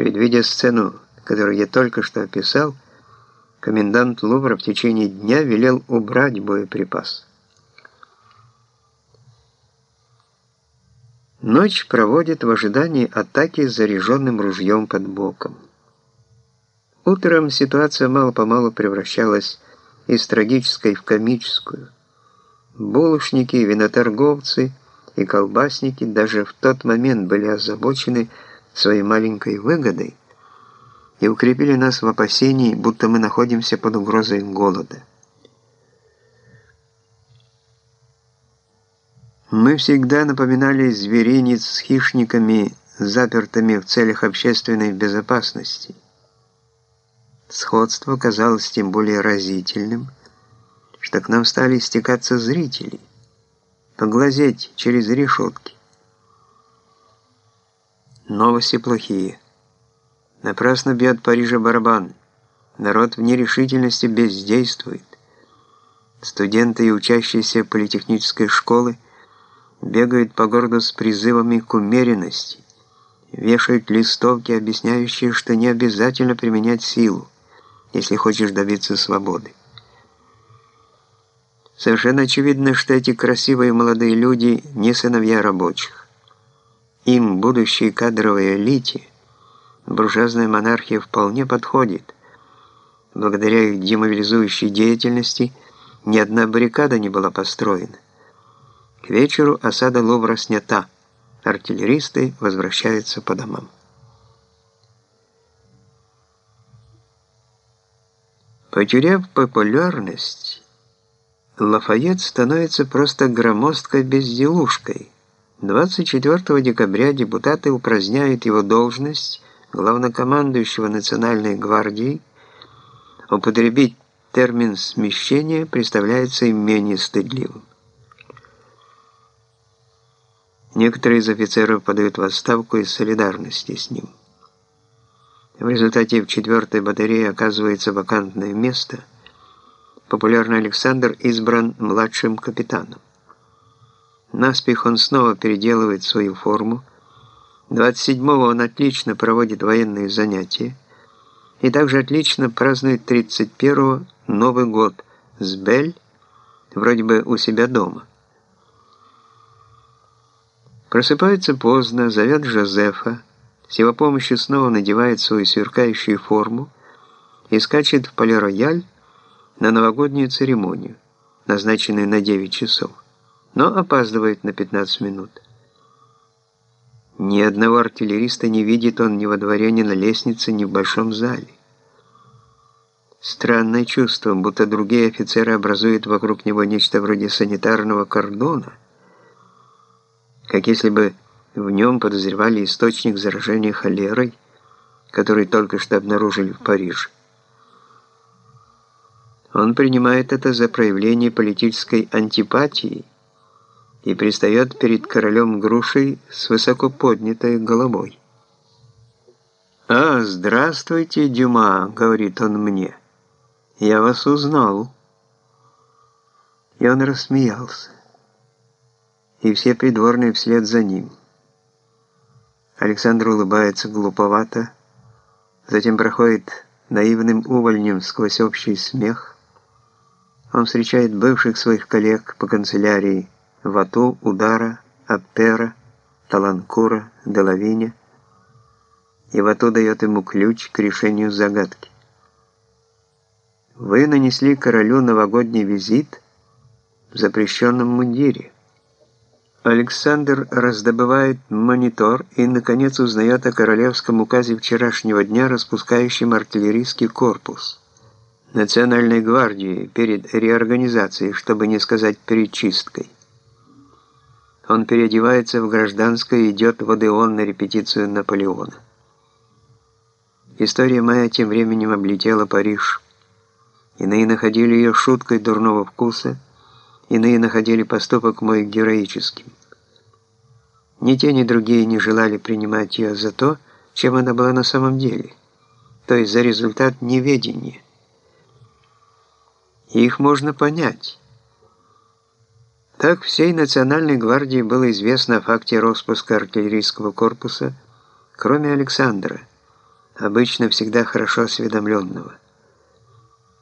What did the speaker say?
Предвидя сцену, которую я только что описал, комендант Лувра в течение дня велел убрать боеприпас. Ночь проводит в ожидании атаки с заряженным ружьем под боком. Утром ситуация мало-помалу превращалась из трагической в комическую. Булочники, виноторговцы и колбасники даже в тот момент были озабочены своей маленькой выгодой и укрепили нас в опасении, будто мы находимся под угрозой голода. Мы всегда напоминали зверинец с хищниками, запертыми в целях общественной безопасности. Сходство казалось тем более разительным, что к нам стали стекаться зрители, поглазеть через решетки. Новости плохие. Напрасно бьет Парижа барабан. Народ в нерешительности бездействует. Студенты и учащиеся политехнической школы бегают по городу с призывами к умеренности, вешают листовки, объясняющие, что не обязательно применять силу если хочешь добиться свободы. Совершенно очевидно, что эти красивые молодые люди не сыновья рабочих. Им, будущей кадровой элите, буржуазная монархия вполне подходит. Благодаря их демобилизующей деятельности ни одна баррикада не была построена. К вечеру осада Лувра снята. Артиллеристы возвращаются по домам. Потеряв популярность, Лафайет становится просто громоздкой безделушкой. 24 декабря депутаты упраздняют его должность главнокомандующего Национальной гвардии. Употребить термин «смещение» представляется им менее стыдливым. Некоторые из офицеров подают в отставку из солидарности с ним. В результате в 4-й батарее оказывается вакантное место. Популярный Александр избран младшим капитаном. Наспех он снова переделывает свою форму. 27-го он отлично проводит военные занятия и также отлично празднует 31-го Новый год с Бель, вроде бы у себя дома. Просыпается поздно, зовет Жозефа, с его помощью снова надевает свою сверкающую форму и скачет в полирояль на новогоднюю церемонию, назначенную на 9 часов, но опаздывает на 15 минут. Ни одного артиллериста не видит он ни во дворе, ни на лестнице, ни в большом зале. Странное чувство, будто другие офицеры образуют вокруг него нечто вроде санитарного кордона, как если бы в нем подозревали источник заражения холерой, который только что обнаружили в Париже. Он принимает это за проявление политической антипатии и пристает перед королем грушей с высоко поднятой головой. «А, здравствуйте, Дюма», — говорит он мне. «Я вас узнал». И он рассмеялся. И все придворные вслед за ним. Александр улыбается глуповато, затем проходит наивным увольнем сквозь общий смех. Он встречает бывших своих коллег по канцелярии Вату, Удара, Аппера, Таланкура, Делавиня, и Вату дает ему ключ к решению загадки. Вы нанесли королю новогодний визит в запрещенном мундире. Александр раздобывает монитор и, наконец, узнает о королевском указе вчерашнего дня, распускающем артиллерийский корпус Национальной гвардии перед реорганизацией, чтобы не сказать перечисткой. Он переодевается в гражданское и идет в Одеон на репетицию Наполеона. История моя тем временем облетела Париж. Иные находили ее шуткой дурного вкуса – Иные находили поступок мой героическим. Ни те, ни другие не желали принимать ее за то, чем она была на самом деле, то есть за результат неведения. И их можно понять. Так всей Национальной гвардии было известно о факте распуска артиллерийского корпуса, кроме Александра, обычно всегда хорошо осведомленного.